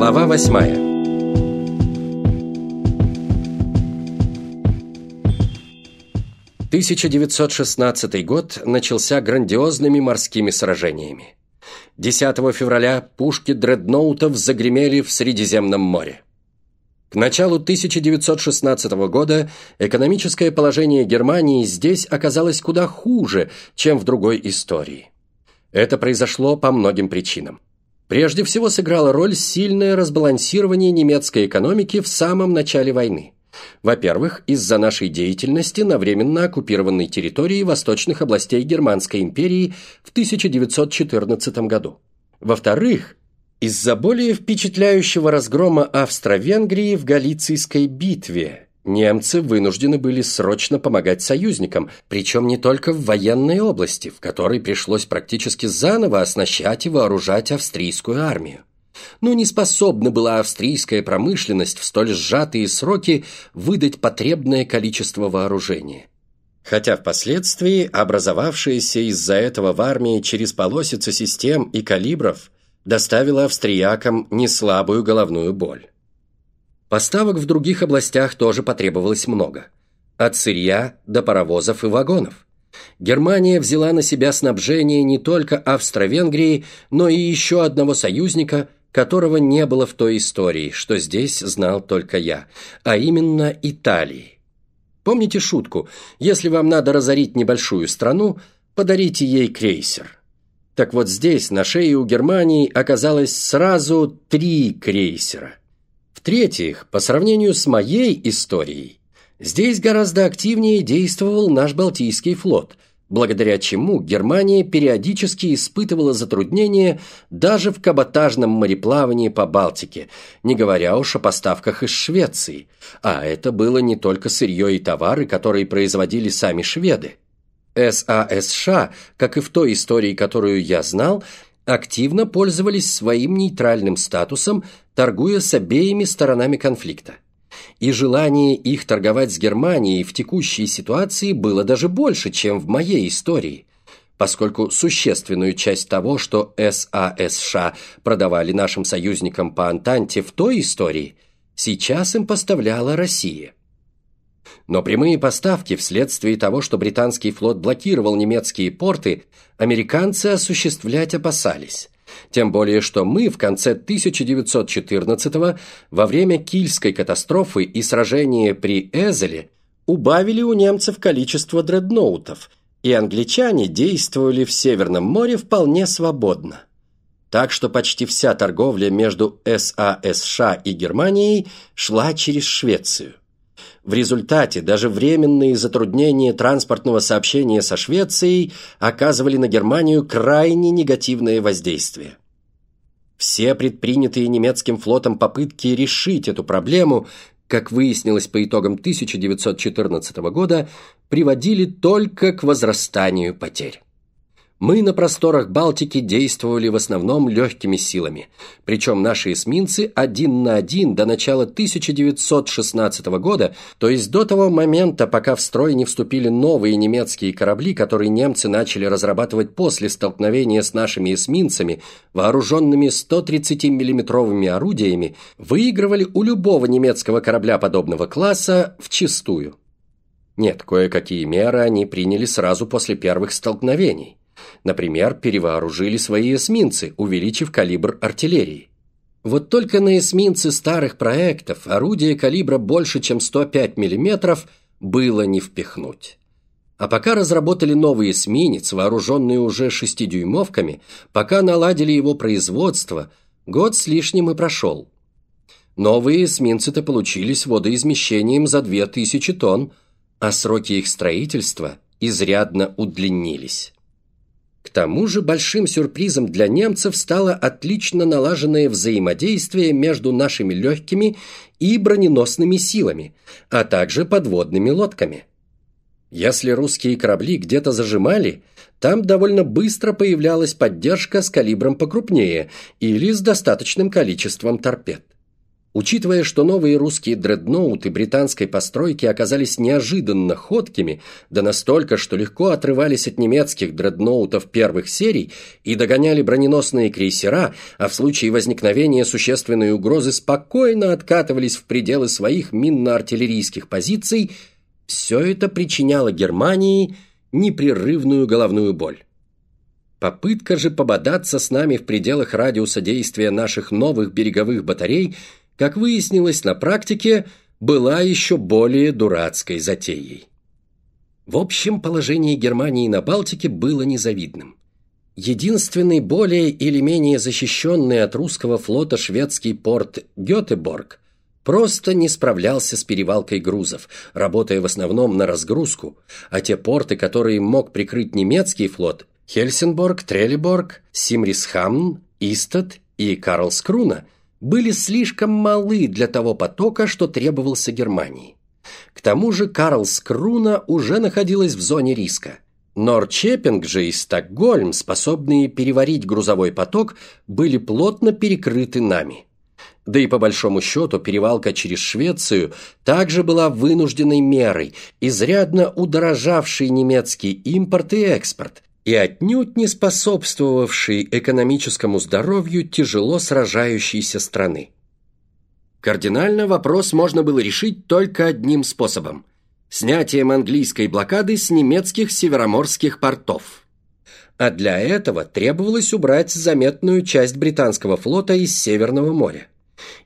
Глава восьмая «1916 год начался грандиозными морскими сражениями. 10 февраля пушки дредноутов загремели в Средиземном море. К началу 1916 года экономическое положение Германии здесь оказалось куда хуже, чем в другой истории. Это произошло по многим причинам. Прежде всего сыграло роль сильное разбалансирование немецкой экономики в самом начале войны. Во-первых, из-за нашей деятельности на временно оккупированной территории восточных областей Германской империи в 1914 году. Во-вторых, из-за более впечатляющего разгрома Австро-Венгрии в Галицийской битве немцы вынуждены были срочно помогать союзникам, причем не только в военной области, в которой пришлось практически заново оснащать и вооружать австрийскую армию. Но не способна была австрийская промышленность в столь сжатые сроки выдать потребное количество вооружения. Хотя впоследствии образовавшиеся из-за этого в армии через полосицы систем и калибров доставила австриякам неслабую головную боль. Поставок в других областях тоже потребовалось много. От сырья до паровозов и вагонов. Германия взяла на себя снабжение не только Австро-Венгрии, но и еще одного союзника, которого не было в той истории, что здесь знал только я, а именно Италии. Помните шутку «Если вам надо разорить небольшую страну, подарите ей крейсер». Так вот здесь, на шее у Германии, оказалось сразу три крейсера. В-третьих, по сравнению с моей историей, здесь гораздо активнее действовал наш Балтийский флот, благодаря чему Германия периодически испытывала затруднения даже в каботажном мореплавании по Балтике, не говоря уж о поставках из Швеции. А это было не только сырье и товары, которые производили сами шведы. САСШ, как и в той истории, которую я знал, активно пользовались своим нейтральным статусом, торгуя с обеими сторонами конфликта. И желание их торговать с Германией в текущей ситуации было даже больше, чем в моей истории, поскольку существенную часть того, что САСШ продавали нашим союзникам по Антанте в той истории, сейчас им поставляла Россия. Но прямые поставки вследствие того, что британский флот блокировал немецкие порты, американцы осуществлять опасались. Тем более, что мы в конце 1914-го, во время Кильской катастрофы и сражения при Эзеле, убавили у немцев количество дредноутов, и англичане действовали в Северном море вполне свободно. Так что почти вся торговля между САСШ и Германией шла через Швецию. В результате даже временные затруднения транспортного сообщения со Швецией оказывали на Германию крайне негативное воздействие. Все предпринятые немецким флотом попытки решить эту проблему, как выяснилось по итогам 1914 года, приводили только к возрастанию потерь. Мы на просторах Балтики действовали в основном легкими силами, причем наши эсминцы один на один до начала 1916 года, то есть до того момента, пока в строй не вступили новые немецкие корабли, которые немцы начали разрабатывать после столкновения с нашими эсминцами, вооруженными 130 миллиметровыми орудиями, выигрывали у любого немецкого корабля подобного класса вчистую. Нет, кое-какие меры они приняли сразу после первых столкновений. Например, перевооружили свои эсминцы, увеличив калибр артиллерии. Вот только на эсминцы старых проектов орудие калибра больше, чем 105 мм, было не впихнуть. А пока разработали новый эсминец, вооруженный уже шестидюймовками, пока наладили его производство, год с лишним и прошел. Новые эсминцы-то получились водоизмещением за 2000 тонн, а сроки их строительства изрядно удлинились. К тому же большим сюрпризом для немцев стало отлично налаженное взаимодействие между нашими легкими и броненосными силами, а также подводными лодками. Если русские корабли где-то зажимали, там довольно быстро появлялась поддержка с калибром покрупнее или с достаточным количеством торпед. Учитывая, что новые русские дредноуты британской постройки оказались неожиданно ходкими, да настолько, что легко отрывались от немецких дредноутов первых серий и догоняли броненосные крейсера, а в случае возникновения существенной угрозы спокойно откатывались в пределы своих минно-артиллерийских позиций, все это причиняло Германии непрерывную головную боль. Попытка же пободаться с нами в пределах радиуса действия наших новых береговых батарей – как выяснилось на практике, была еще более дурацкой затеей. В общем, положение Германии на Балтике было незавидным. Единственный более или менее защищенный от русского флота шведский порт Гетеборг просто не справлялся с перевалкой грузов, работая в основном на разгрузку, а те порты, которые мог прикрыть немецкий флот – Хельсинборг, Трелеборг, Симрисхамн, Истад и Карлскруна – были слишком малы для того потока, что требовался Германии. К тому же Карлскруна уже находилась в зоне риска. Норчепинг же и Стокгольм, способные переварить грузовой поток, были плотно перекрыты нами. Да и по большому счету перевалка через Швецию также была вынужденной мерой, изрядно удорожавшей немецкий импорт и экспорт, и отнюдь не способствовавший экономическому здоровью тяжело сражающейся страны. Кардинально вопрос можно было решить только одним способом – снятием английской блокады с немецких североморских портов. А для этого требовалось убрать заметную часть британского флота из Северного моря.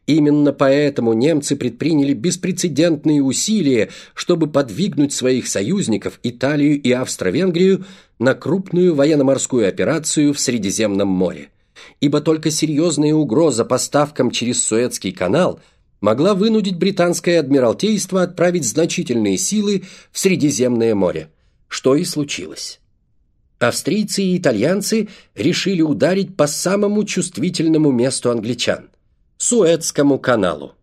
Именно поэтому немцы предприняли беспрецедентные усилия, чтобы подвигнуть своих союзников Италию и Австро-Венгрию на крупную военно-морскую операцию в Средиземном море. Ибо только серьезная угроза поставкам через Суэцкий канал могла вынудить британское адмиралтейство отправить значительные силы в Средиземное море, что и случилось. Австрийцы и итальянцы решили ударить по самому чувствительному месту англичан Суэцкому каналу.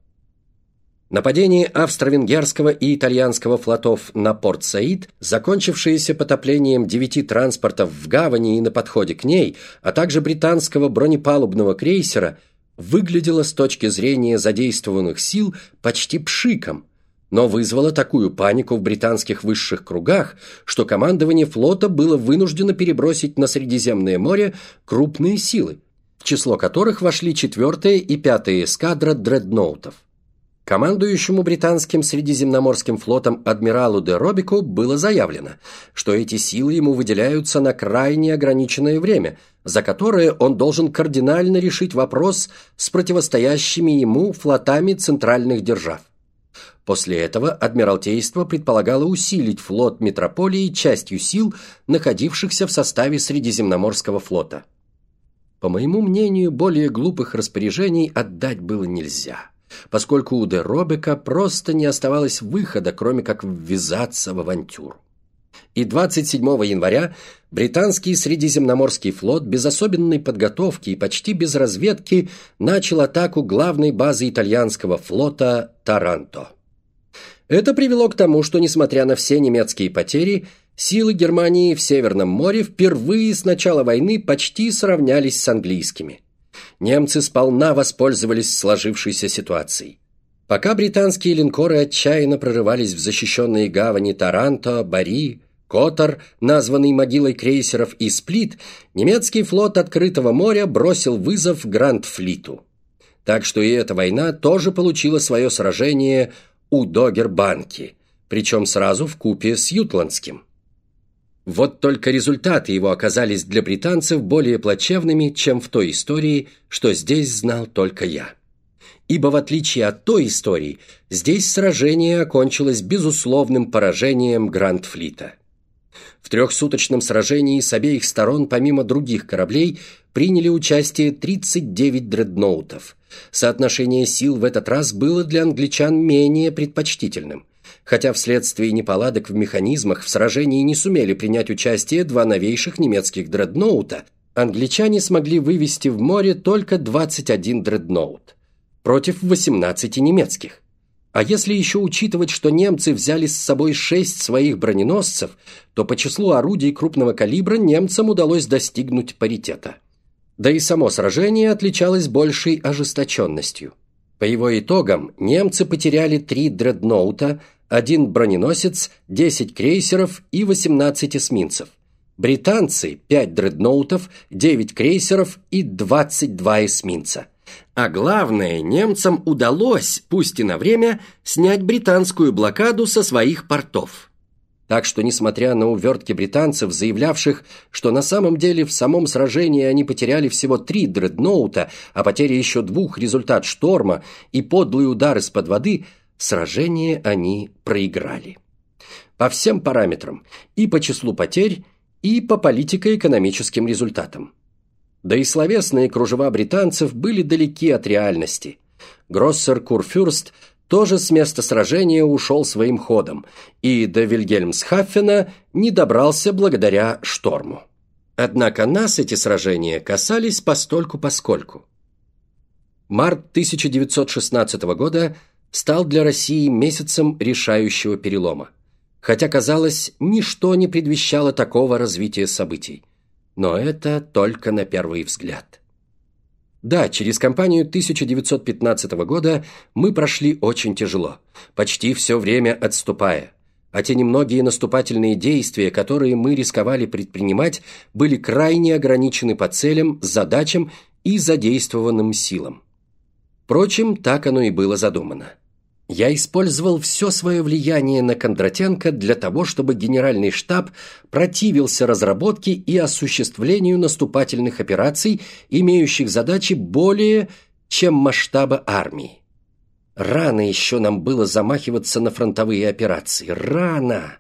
Нападение австро-венгерского и итальянского флотов на порт Саид, закончившееся потоплением девяти транспортов в гавани и на подходе к ней, а также британского бронепалубного крейсера, выглядело с точки зрения задействованных сил почти пшиком, но вызвало такую панику в британских высших кругах, что командование флота было вынуждено перебросить на Средиземное море крупные силы – в число которых вошли 4 и 5 эскадра дредноутов. Командующему британским Средиземноморским флотом адмиралу де Робику было заявлено, что эти силы ему выделяются на крайне ограниченное время, за которое он должен кардинально решить вопрос с противостоящими ему флотами центральных держав. После этого Адмиралтейство предполагало усилить флот метрополии частью сил, находившихся в составе Средиземноморского флота – по моему мнению, более глупых распоряжений отдать было нельзя, поскольку у де Робека просто не оставалось выхода, кроме как ввязаться в авантюру. И 27 января британский Средиземноморский флот без особенной подготовки и почти без разведки начал атаку главной базы итальянского флота Таранто. Это привело к тому, что, несмотря на все немецкие потери, Силы Германии в Северном море впервые с начала войны почти сравнялись с английскими. Немцы сполна воспользовались сложившейся ситуацией. Пока британские линкоры отчаянно прорывались в защищенные гавани Таранто, Бари, Котор, названный могилой крейсеров, и Сплит, немецкий флот открытого моря бросил вызов Гранд-флиту. Так что и эта война тоже получила свое сражение у Догербанки, причем сразу в купе с Ютландским. Вот только результаты его оказались для британцев более плачевными, чем в той истории, что здесь знал только я. Ибо в отличие от той истории, здесь сражение окончилось безусловным поражением Гранд-флита. В трехсуточном сражении с обеих сторон, помимо других кораблей, приняли участие 39 дредноутов. Соотношение сил в этот раз было для англичан менее предпочтительным хотя вследствие неполадок в механизмах в сражении не сумели принять участие два новейших немецких дредноута, англичане смогли вывести в море только 21 дредноут против 18 немецких. А если еще учитывать, что немцы взяли с собой шесть своих броненосцев, то по числу орудий крупного калибра немцам удалось достигнуть паритета. Да и само сражение отличалось большей ожесточенностью. По его итогам немцы потеряли три дредноута, один броненосец, 10 крейсеров и 18 эсминцев. Британцы – 5 дредноутов, 9 крейсеров и 22 эсминца. А главное, немцам удалось, пусть и на время, снять британскую блокаду со своих портов. Так что, несмотря на увертки британцев, заявлявших, что на самом деле в самом сражении они потеряли всего три дредноута, а потеря еще двух – результат шторма и подлый удар из-под воды, сражение они проиграли. По всем параметрам – и по числу потерь, и по политико-экономическим результатам. Да и словесные кружева британцев были далеки от реальности. Гроссер Курфюрст тоже с места сражения ушел своим ходом, и до Вильгельмсхаффена не добрался благодаря шторму. Однако нас эти сражения касались постольку-поскольку. Март 1916 года стал для России месяцем решающего перелома. Хотя, казалось, ничто не предвещало такого развития событий. Но это только на первый взгляд. Да, через кампанию 1915 года мы прошли очень тяжело, почти все время отступая. А те немногие наступательные действия, которые мы рисковали предпринимать, были крайне ограничены по целям, задачам и задействованным силам. Впрочем, так оно и было задумано. Я использовал все свое влияние на Кондратенко для того, чтобы генеральный штаб противился разработке и осуществлению наступательных операций, имеющих задачи более, чем масштаба армии. Рано еще нам было замахиваться на фронтовые операции. Рано!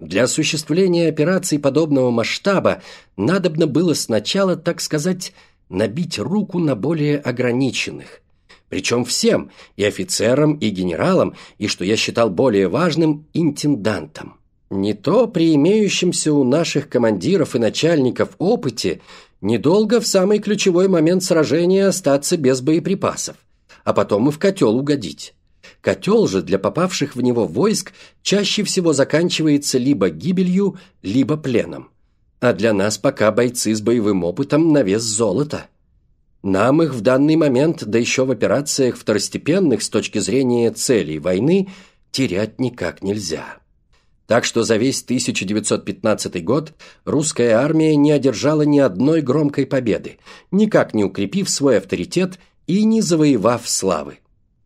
Для осуществления операций подобного масштаба надобно было сначала, так сказать, набить руку на более ограниченных, причем всем, и офицерам, и генералам, и, что я считал более важным, интендантам. Не то при имеющемся у наших командиров и начальников опыте недолго в самый ключевой момент сражения остаться без боеприпасов, а потом и в котел угодить. Котел же для попавших в него войск чаще всего заканчивается либо гибелью, либо пленом. А для нас пока бойцы с боевым опытом на вес золота. Нам их в данный момент, да еще в операциях второстепенных с точки зрения целей войны, терять никак нельзя. Так что за весь 1915 год русская армия не одержала ни одной громкой победы, никак не укрепив свой авторитет и не завоевав славы.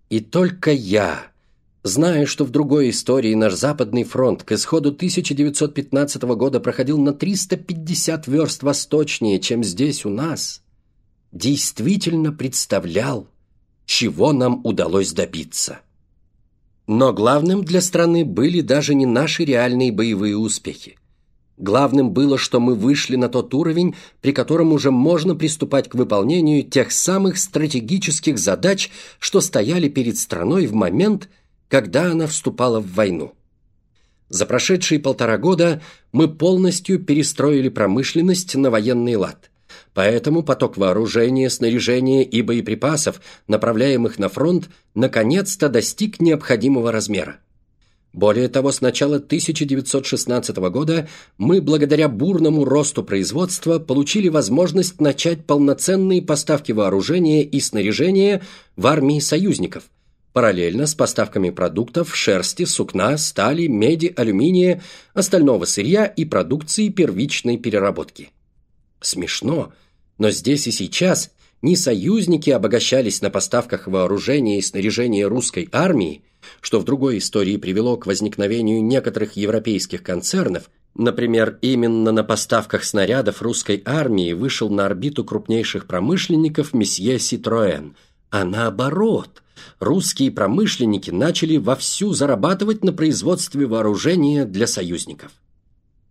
И только я, зная, что в другой истории наш Западный фронт к исходу 1915 года проходил на 350 верст восточнее, чем здесь у нас – действительно представлял, чего нам удалось добиться. Но главным для страны были даже не наши реальные боевые успехи. Главным было, что мы вышли на тот уровень, при котором уже можно приступать к выполнению тех самых стратегических задач, что стояли перед страной в момент, когда она вступала в войну. За прошедшие полтора года мы полностью перестроили промышленность на военный лад – Поэтому поток вооружения, снаряжения и боеприпасов, направляемых на фронт, наконец-то достиг необходимого размера. Более того, с начала 1916 года мы, благодаря бурному росту производства, получили возможность начать полноценные поставки вооружения и снаряжения в армии союзников, параллельно с поставками продуктов, шерсти, сукна, стали, меди, алюминия, остального сырья и продукции первичной переработки. Смешно, но здесь и сейчас не союзники обогащались на поставках вооружения и снаряжения русской армии, что в другой истории привело к возникновению некоторых европейских концернов, например, именно на поставках снарядов русской армии вышел на орбиту крупнейших промышленников месье Ситроэн, а наоборот – русские промышленники начали вовсю зарабатывать на производстве вооружения для союзников.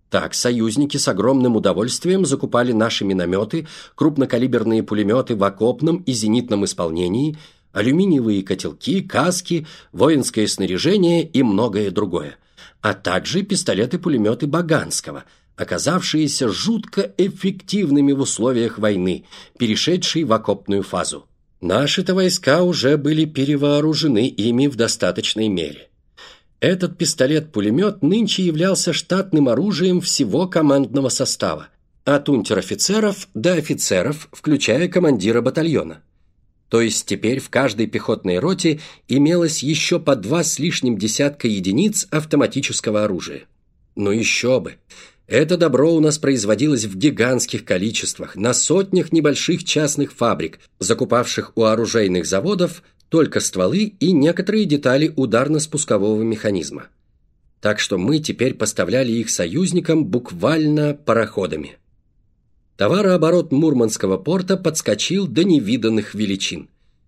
Так, союзники с огромным удовольствием закупали наши минометы, крупнокалиберные пулеметы в окопном и зенитном исполнении, алюминиевые котелки, каски, воинское снаряжение и многое другое, а также пистолеты-пулеметы Баганского, оказавшиеся жутко эффективными в условиях войны, перешедшей в окопную фазу. Наши-то войска уже были перевооружены ими в достаточной мере. Этот пистолет-пулемет нынче являлся штатным оружием всего командного состава, от унтер-офицеров до офицеров, включая командира батальона. То есть теперь в каждой пехотной роте имелось еще по два с лишним десятка единиц автоматического оружия. Но еще бы! Это добро у нас производилось в гигантских количествах, на сотнях небольших частных фабрик, закупавших у оружейных заводов только стволы и некоторые детали ударно-спускового механизма. Так что мы теперь поставляли их союзникам буквально пароходами. Товарооборот Мурманского порта подскочил до невиданных величин.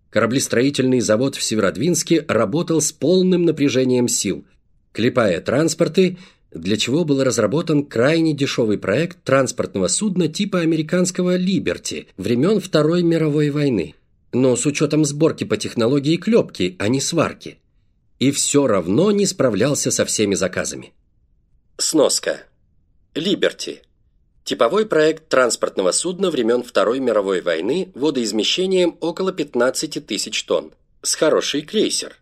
Кораблестроительный завод в Северодвинске работал с полным напряжением сил, клепая транспорты, для чего был разработан крайне дешевый проект транспортного судна типа американского «Либерти» времен Второй мировой войны, но с учетом сборки по технологии клепки, а не сварки. И все равно не справлялся со всеми заказами. Сноска. «Либерти» Типовой проект транспортного судна времен Второй мировой войны водоизмещением около 15 тысяч тонн. С хороший крейсер.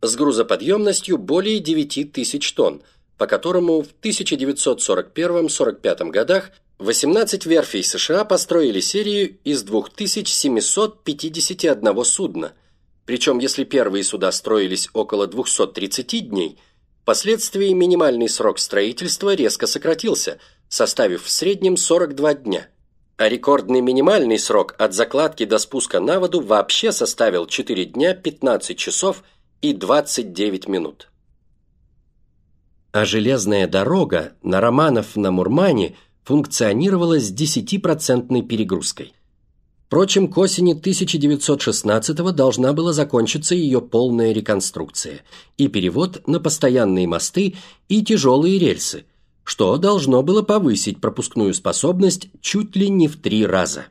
С грузоподъемностью более 9 тысяч тонн, по которому в 1941-45 годах 18 верфей США построили серию из 2751 судна. Причем если первые суда строились около 230 дней, впоследствии минимальный срок строительства резко сократился – составив в среднем 42 дня. А рекордный минимальный срок от закладки до спуска на воду вообще составил 4 дня 15 часов и 29 минут. А железная дорога на Романов на Мурмане функционировала с 10% перегрузкой. Впрочем, к осени 1916 должна была закончиться ее полная реконструкция и перевод на постоянные мосты и тяжелые рельсы – что должно было повысить пропускную способность чуть ли не в три раза.